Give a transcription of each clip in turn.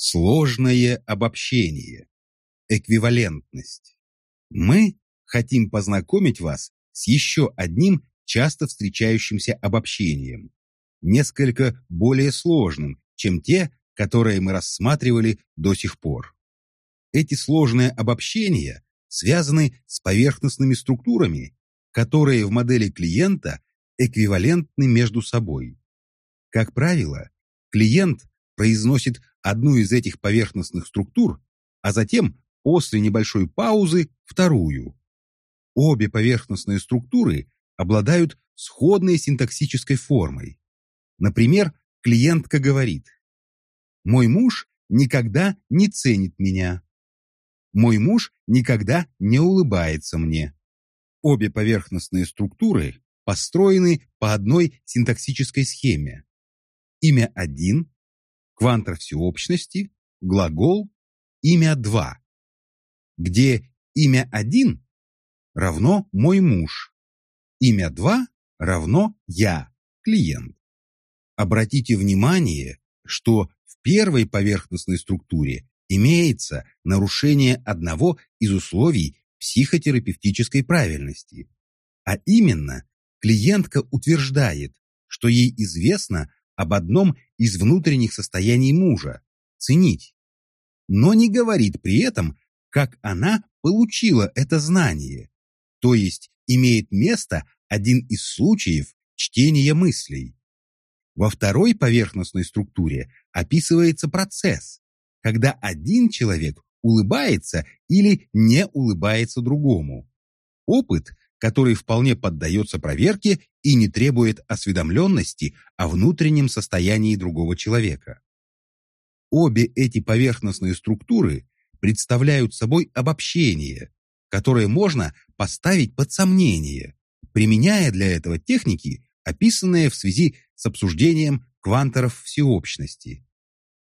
Сложное обобщение. Эквивалентность. Мы хотим познакомить вас с еще одним часто встречающимся обобщением, несколько более сложным, чем те, которые мы рассматривали до сих пор. Эти сложные обобщения связаны с поверхностными структурами, которые в модели клиента эквивалентны между собой. Как правило, клиент произносит одну из этих поверхностных структур, а затем, после небольшой паузы, вторую. Обе поверхностные структуры обладают сходной синтаксической формой. Например, клиентка говорит «Мой муж никогда не ценит меня». «Мой муж никогда не улыбается мне». Обе поверхностные структуры построены по одной синтаксической схеме. Имя 1, квантор всеобщности, глагол, имя 2, где имя 1 равно мой муж, имя 2 равно я, клиент. Обратите внимание, что в первой поверхностной структуре имеется нарушение одного из условий психотерапевтической правильности, а именно клиентка утверждает, что ей известно об одном из внутренних состояний мужа – ценить, но не говорит при этом, как она получила это знание, то есть имеет место один из случаев чтения мыслей. Во второй поверхностной структуре описывается процесс, когда один человек улыбается или не улыбается другому. Опыт, который вполне поддается проверке и не требует осведомленности о внутреннем состоянии другого человека. Обе эти поверхностные структуры представляют собой обобщение, которое можно поставить под сомнение, применяя для этого техники, описанные в связи с обсуждением кванторов всеобщности.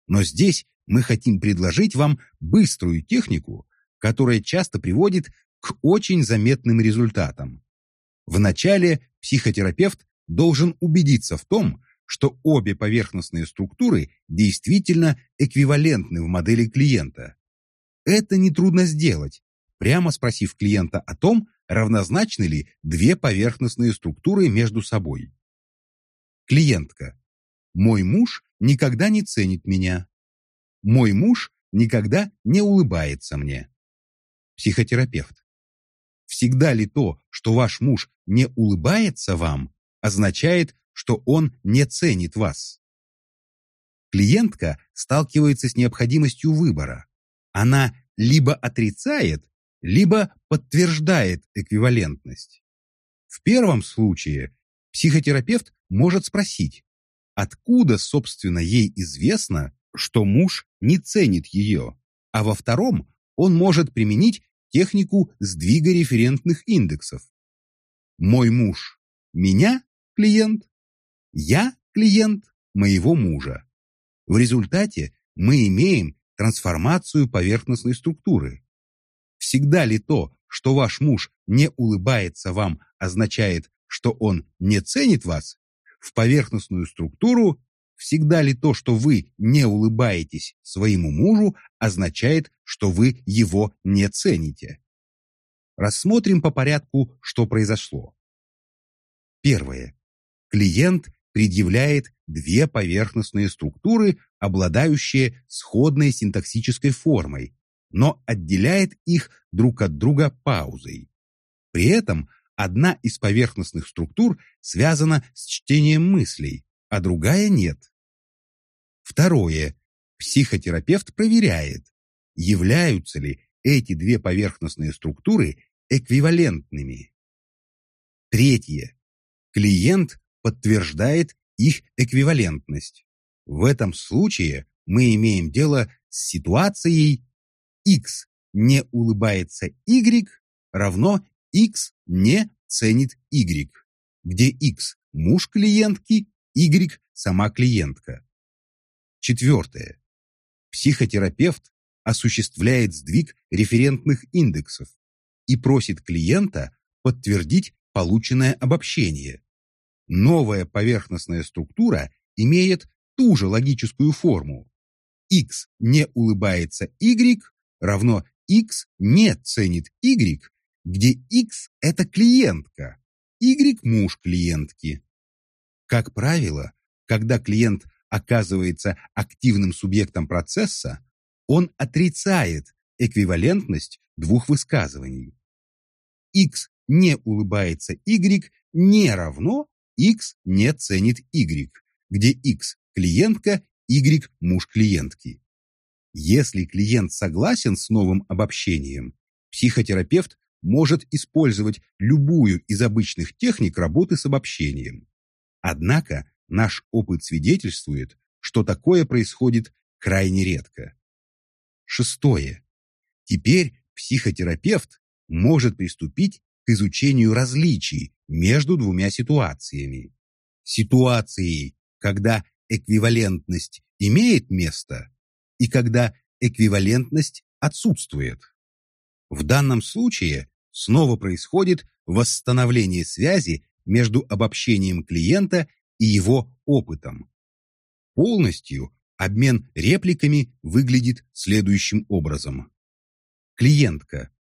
Но здесь мы хотим предложить вам быструю технику, которая часто приводит к очень заметным результатам. Вначале психотерапевт должен убедиться в том, что обе поверхностные структуры действительно эквивалентны в модели клиента. Это нетрудно сделать, прямо спросив клиента о том, равнозначны ли две поверхностные структуры между собой. Клиентка. Мой муж никогда не ценит меня. Мой муж никогда не улыбается мне. Психотерапевт. Всегда ли то, что ваш муж не улыбается вам, означает, что он не ценит вас? Клиентка сталкивается с необходимостью выбора. Она либо отрицает, либо подтверждает эквивалентность. В первом случае психотерапевт может спросить, откуда, собственно, ей известно, что муж не ценит ее, а во втором он может применить технику сдвига референтных индексов. Мой муж – меня, клиент, я – клиент моего мужа. В результате мы имеем трансформацию поверхностной структуры. Всегда ли то, что ваш муж не улыбается вам, означает, что он не ценит вас? В поверхностную структуру Всегда ли то, что вы не улыбаетесь своему мужу, означает, что вы его не цените? Рассмотрим по порядку, что произошло. Первое. Клиент предъявляет две поверхностные структуры, обладающие сходной синтаксической формой, но отделяет их друг от друга паузой. При этом одна из поверхностных структур связана с чтением мыслей, а другая нет. Второе. Психотерапевт проверяет, являются ли эти две поверхностные структуры эквивалентными. Третье. Клиент подтверждает их эквивалентность. В этом случае мы имеем дело с ситуацией x не улыбается y равно x не ценит y, где x – муж клиентки, Y – сама клиентка. Четвертое. Психотерапевт осуществляет сдвиг референтных индексов и просит клиента подтвердить полученное обобщение. Новая поверхностная структура имеет ту же логическую форму. X не улыбается Y равно X не ценит Y, где X – это клиентка, Y – муж клиентки. Как правило, когда клиент оказывается активным субъектом процесса, он отрицает эквивалентность двух высказываний. X не улыбается Y не равно X не ценит Y, где X – клиентка, Y – муж клиентки. Если клиент согласен с новым обобщением, психотерапевт может использовать любую из обычных техник работы с обобщением. Однако наш опыт свидетельствует, что такое происходит крайне редко. Шестое. Теперь психотерапевт может приступить к изучению различий между двумя ситуациями. Ситуацией, когда эквивалентность имеет место, и когда эквивалентность отсутствует. В данном случае снова происходит восстановление связи между обобщением клиента и его опытом. Полностью обмен репликами выглядит следующим образом. Клиентка.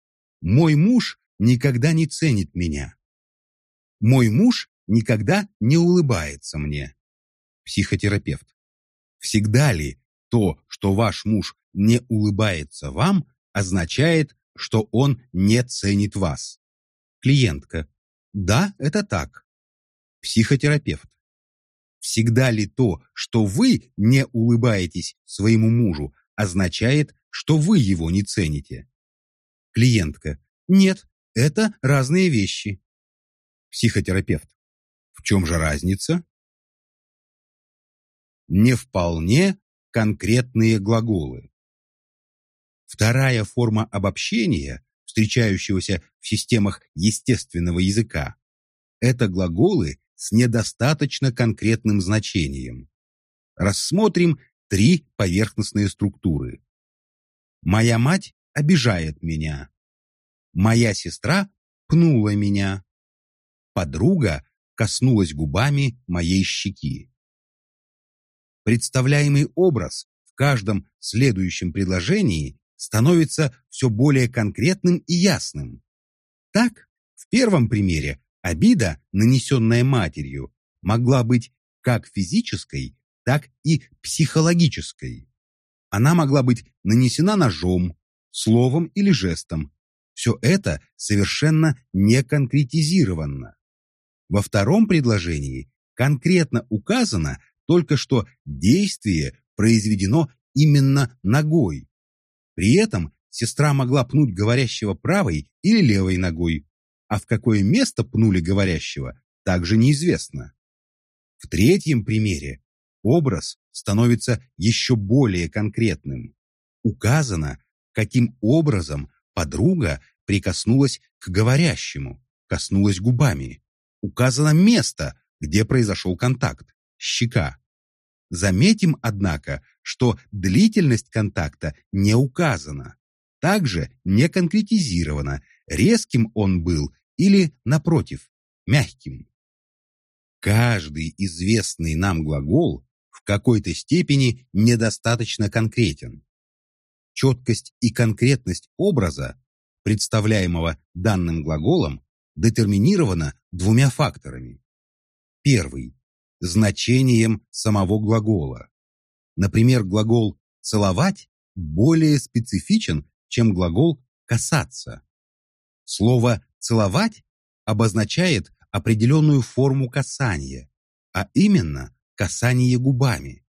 Мой муж никогда не ценит меня. Мой муж никогда не улыбается мне. Психотерапевт. Всегда ли то, что ваш муж не улыбается вам, означает, что он не ценит вас? Клиентка. Да, это так. Психотерапевт. Всегда ли то, что вы не улыбаетесь своему мужу, означает, что вы его не цените? Клиентка. Нет, это разные вещи. Психотерапевт. В чем же разница? Не вполне конкретные глаголы. Вторая форма обобщения, встречающегося в системах естественного языка, это глаголы с недостаточно конкретным значением. Рассмотрим три поверхностные структуры. Моя мать обижает меня. Моя сестра пнула меня. Подруга коснулась губами моей щеки. Представляемый образ в каждом следующем предложении становится все более конкретным и ясным. Так, в первом примере обида, нанесенная матерью, могла быть как физической, так и психологической. Она могла быть нанесена ножом, словом или жестом, все это совершенно не конкретизировано. Во втором предложении конкретно указано только что действие произведено именно ногой. При этом сестра могла пнуть говорящего правой или левой ногой, а в какое место пнули говорящего, также неизвестно. В третьем примере образ становится еще более конкретным. Указано, каким образом Подруга прикоснулась к говорящему, коснулась губами. Указано место, где произошел контакт – щека. Заметим, однако, что длительность контакта не указана. Также не конкретизировано, резким он был или, напротив, мягким. Каждый известный нам глагол в какой-то степени недостаточно конкретен четкость и конкретность образа, представляемого данным глаголом, детерминирована двумя факторами. Первый – значением самого глагола. Например, глагол «целовать» более специфичен, чем глагол «касаться». Слово «целовать» обозначает определенную форму касания, а именно касание губами.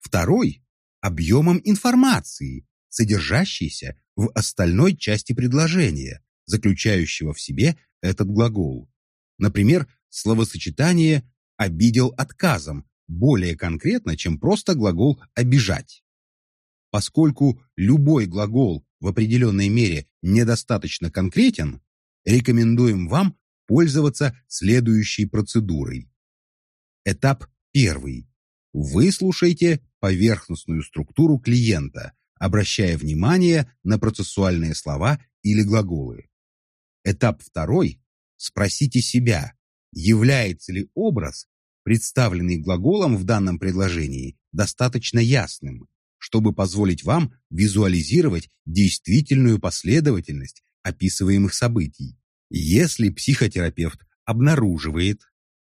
Второй объемом информации, содержащейся в остальной части предложения, заключающего в себе этот глагол. Например, словосочетание «обидел отказом» более конкретно, чем просто глагол «обижать». Поскольку любой глагол в определенной мере недостаточно конкретен, рекомендуем вам пользоваться следующей процедурой. Этап первый. Выслушайте поверхностную структуру клиента, обращая внимание на процессуальные слова или глаголы. Этап второй. Спросите себя, является ли образ, представленный глаголом в данном предложении, достаточно ясным, чтобы позволить вам визуализировать действительную последовательность описываемых событий. Если психотерапевт обнаруживает,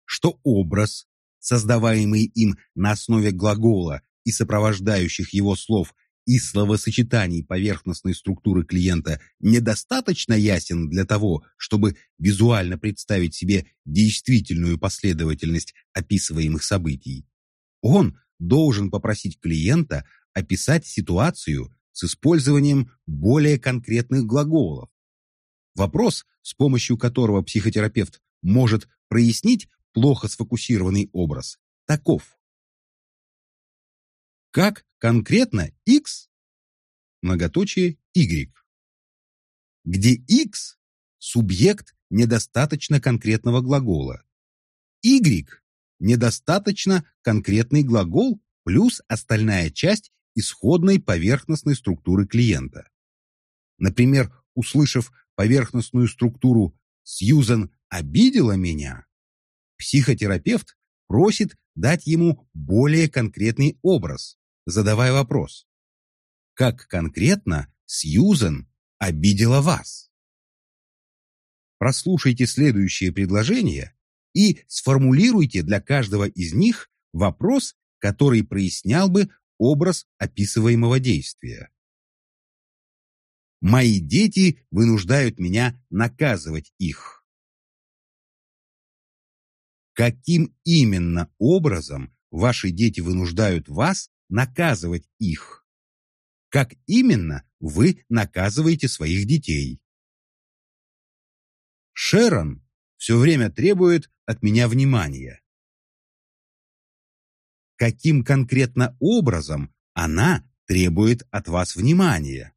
что образ, создаваемый им на основе глагола и сопровождающих его слов и словосочетаний поверхностной структуры клиента недостаточно ясен для того, чтобы визуально представить себе действительную последовательность описываемых событий, он должен попросить клиента описать ситуацию с использованием более конкретных глаголов. Вопрос, с помощью которого психотерапевт может прояснить плохо сфокусированный образ, таков. Как конкретно X, многоточие Y, где X – субъект недостаточно конкретного глагола, Y – недостаточно конкретный глагол плюс остальная часть исходной поверхностной структуры клиента. Например, услышав поверхностную структуру «Сьюзан обидела меня», психотерапевт просит дать ему более конкретный образ, задавая вопрос. Как конкретно Сьюзен обидела вас? Прослушайте следующие предложения и сформулируйте для каждого из них вопрос, который прояснял бы образ описываемого действия. Мои дети вынуждают меня наказывать их. Каким именно образом ваши дети вынуждают вас наказывать их? Как именно вы наказываете своих детей? Шерон все время требует от меня внимания каким конкретно образом она требует от вас внимания.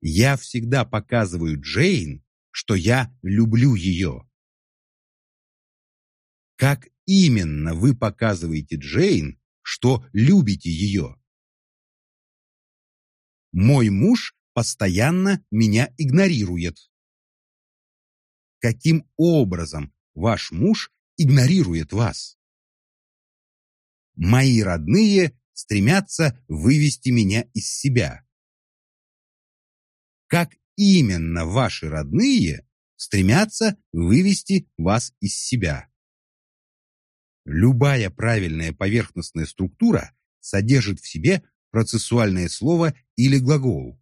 Я всегда показываю Джейн, что я люблю ее. Как именно вы показываете Джейн, что любите ее? Мой муж постоянно меня игнорирует. Каким образом ваш муж игнорирует вас? Мои родные стремятся вывести меня из себя. Как именно ваши родные стремятся вывести вас из себя? Любая правильная поверхностная структура содержит в себе процессуальное слово или глагол.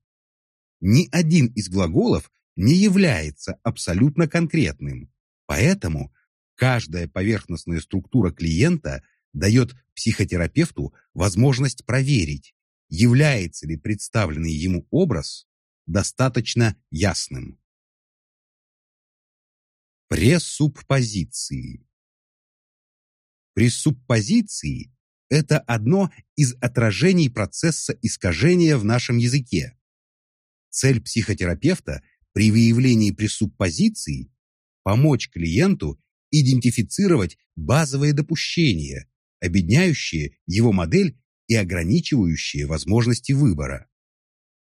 Ни один из глаголов не является абсолютно конкретным, поэтому каждая поверхностная структура клиента – дает психотерапевту возможность проверить, является ли представленный ему образ достаточно ясным. Пресуппозиции Пресуппозиции – это одно из отражений процесса искажения в нашем языке. Цель психотерапевта при выявлении пресуппозиций – помочь клиенту идентифицировать базовые допущения, обедняющие его модель и ограничивающие возможности выбора.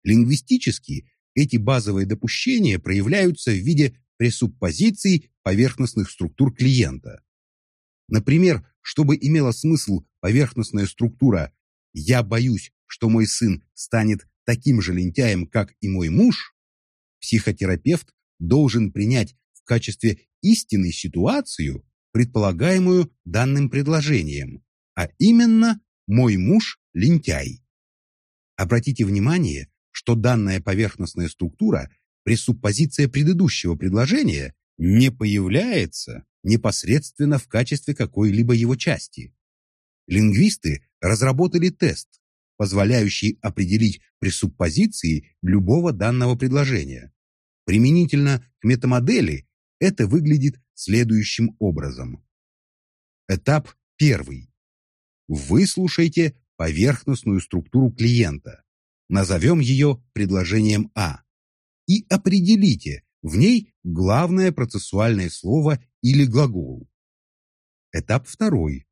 Лингвистически эти базовые допущения проявляются в виде пресуппозиций поверхностных структур клиента. Например, чтобы имела смысл поверхностная структура. «я боюсь, что мой сын станет таким же лентяем, как и мой муж», психотерапевт должен принять в качестве истинной ситуацию, предполагаемую данным предложением, а именно «мой муж – лентяй». Обратите внимание, что данная поверхностная структура, пресуппозиция предыдущего предложения, не появляется непосредственно в качестве какой-либо его части. Лингвисты разработали тест, позволяющий определить пресуппозиции любого данного предложения. Применительно к метамодели это выглядит следующим образом. Этап первый. Выслушайте поверхностную структуру клиента, назовем ее предложением А, и определите в ней главное процессуальное слово или глагол. Этап второй.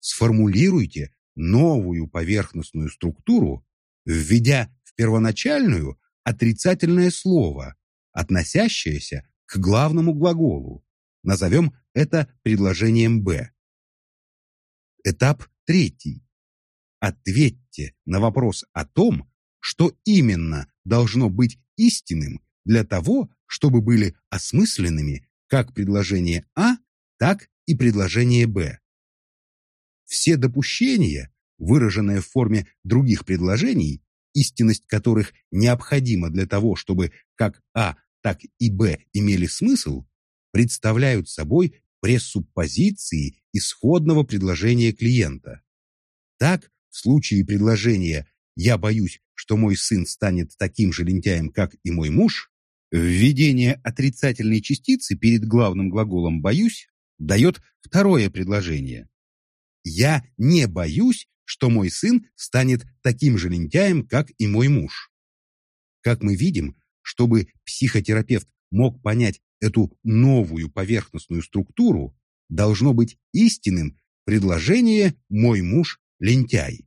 Сформулируйте новую поверхностную структуру, введя в первоначальную отрицательное слово, относящееся к главному глаголу. Назовем это предложением Б. Этап третий. ответьте на вопрос о том, что именно должно быть истинным для того, чтобы были осмысленными как предложение А, так и предложение Б. Все допущения, выраженные в форме других предложений, истинность которых необходима для того, чтобы как А, так и Б имели смысл, представляют собой пресуппозиции исходного предложения клиента. Так, в случае предложения «я боюсь, что мой сын станет таким же лентяем, как и мой муж», введение отрицательной частицы перед главным глаголом «боюсь» дает второе предложение. «Я не боюсь, что мой сын станет таким же лентяем, как и мой муж». Как мы видим, чтобы психотерапевт мог понять эту новую поверхностную структуру, должно быть истинным предложение «мой муж лентяй».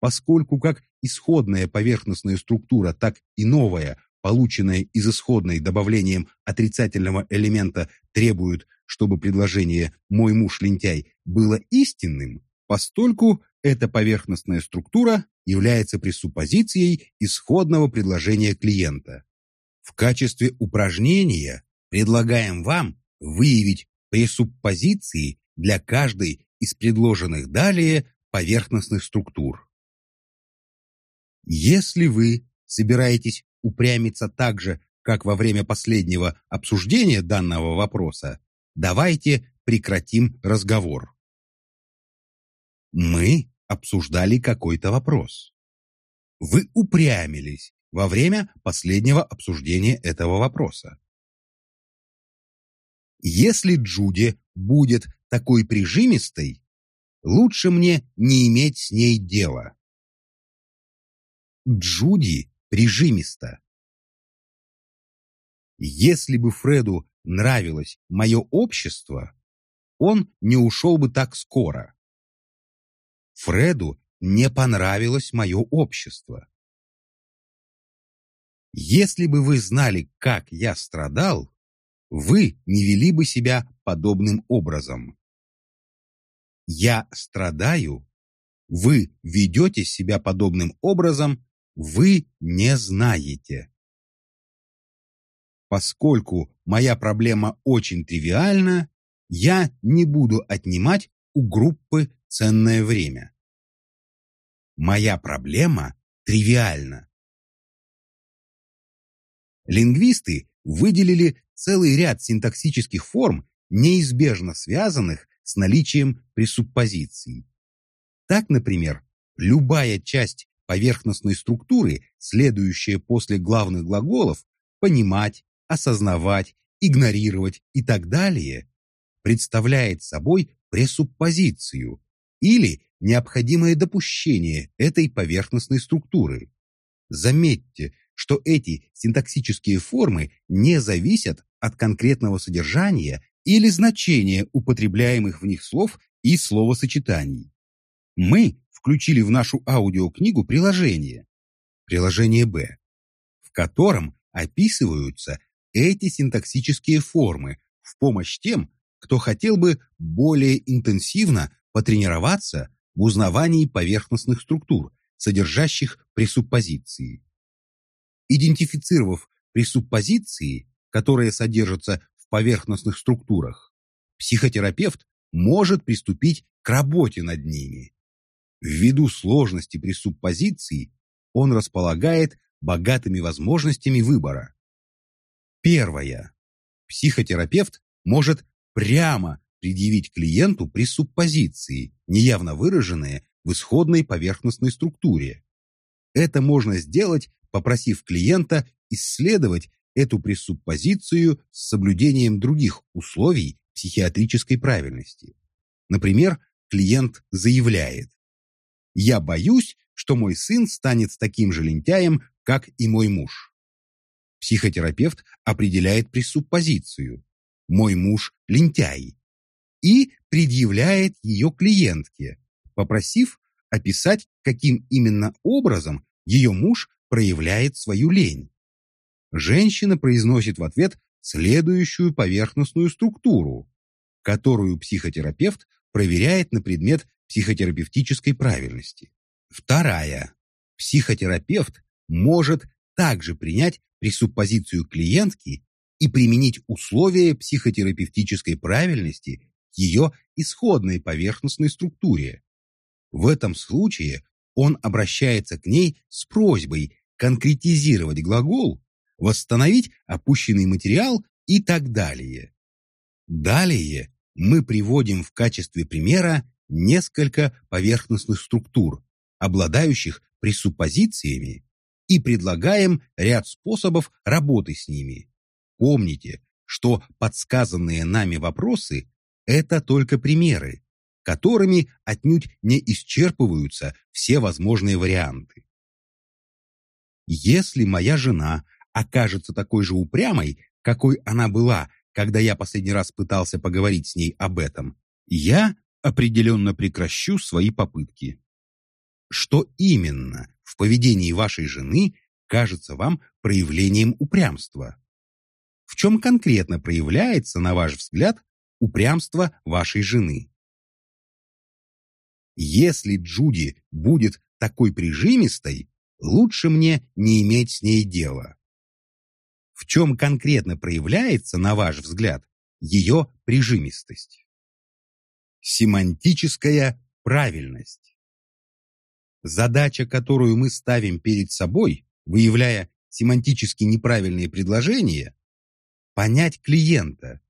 Поскольку как исходная поверхностная структура, так и новая, полученная из исходной добавлением отрицательного элемента, требуют, чтобы предложение «мой муж лентяй» было истинным, постольку эта поверхностная структура является пресуппозицией исходного предложения клиента. В качестве упражнения предлагаем вам выявить пресуппозиции для каждой из предложенных далее поверхностных структур. Если вы собираетесь упрямиться так же, как во время последнего обсуждения данного вопроса, давайте прекратим разговор. Мы обсуждали какой-то вопрос. Вы упрямились во время последнего обсуждения этого вопроса. Если Джуди будет такой прижимистой, лучше мне не иметь с ней дела. Джуди прижимиста. Если бы Фреду нравилось мое общество, он не ушел бы так скоро. Фреду не понравилось мое общество. Если бы вы знали, как я страдал, вы не вели бы себя подобным образом. Я страдаю, вы ведете себя подобным образом, вы не знаете. Поскольку моя проблема очень тривиальна, я не буду отнимать у группы ценное время. Моя проблема тривиальна. Лингвисты выделили целый ряд синтаксических форм, неизбежно связанных с наличием пресуппозиций. Так, например, любая часть поверхностной структуры, следующая после главных глаголов «понимать», «осознавать», «игнорировать» и так далее, представляет собой пресуппозицию или необходимое допущение этой поверхностной структуры. Заметьте, что эти синтаксические формы не зависят от конкретного содержания или значения употребляемых в них слов и словосочетаний. Мы включили в нашу аудиокнигу приложение, приложение Б, в котором описываются эти синтаксические формы в помощь тем, кто хотел бы более интенсивно потренироваться в узнавании поверхностных структур, содержащих пресуппозиции. Идентифицировав пресуппозиции, которые содержатся в поверхностных структурах, психотерапевт может приступить к работе над ними. Ввиду сложности пресуппозиций он располагает богатыми возможностями выбора. Первое. Психотерапевт может прямо предъявить клиенту пресуппозиции, неявно выраженные в исходной поверхностной структуре. Это можно сделать попросив клиента исследовать эту пресуппозицию с соблюдением других условий психиатрической правильности. Например, клиент заявляет «Я боюсь, что мой сын станет таким же лентяем, как и мой муж». Психотерапевт определяет пресуппозицию «Мой муж лентяй» и предъявляет ее клиентке, попросив описать, каким именно образом ее муж проявляет свою лень. Женщина произносит в ответ следующую поверхностную структуру, которую психотерапевт проверяет на предмет психотерапевтической правильности. Вторая. Психотерапевт может также принять пресуппозицию клиентки и применить условия психотерапевтической правильности к ее исходной поверхностной структуре. В этом случае он обращается к ней с просьбой конкретизировать глагол, восстановить опущенный материал и так далее. Далее мы приводим в качестве примера несколько поверхностных структур, обладающих пресуппозициями, и предлагаем ряд способов работы с ними. Помните, что подсказанные нами вопросы – это только примеры, которыми отнюдь не исчерпываются все возможные варианты. Если моя жена окажется такой же упрямой, какой она была, когда я последний раз пытался поговорить с ней об этом, я определенно прекращу свои попытки. Что именно в поведении вашей жены кажется вам проявлением упрямства? В чем конкретно проявляется, на ваш взгляд, упрямство вашей жены? Если Джуди будет такой прижимистой, лучше мне не иметь с ней дела. В чем конкретно проявляется, на ваш взгляд, ее прижимистость? Семантическая правильность. Задача, которую мы ставим перед собой, выявляя семантически неправильные предложения, понять клиента,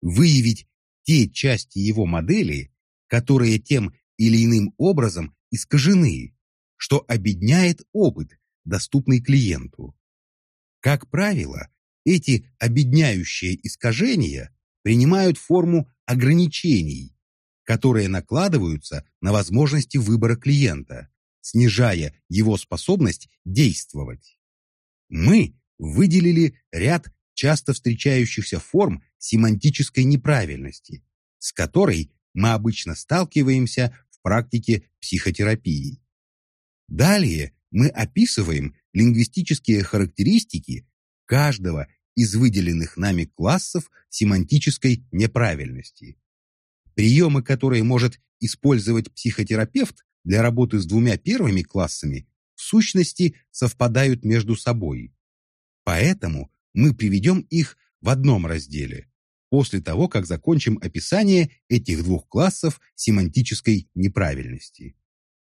выявить те части его модели, которые тем или иным образом искажены, что обедняет опыт, доступный клиенту. Как правило, эти обедняющие искажения принимают форму ограничений, которые накладываются на возможности выбора клиента, снижая его способность действовать. Мы выделили ряд часто встречающихся форм семантической неправильности, с которой мы обычно сталкиваемся в практике психотерапии. Далее мы описываем лингвистические характеристики каждого из выделенных нами классов семантической неправильности. Приемы, которые может использовать психотерапевт, для работы с двумя первыми классами в сущности совпадают между собой. Поэтому мы приведем их в одном разделе, после того, как закончим описание этих двух классов семантической неправильности.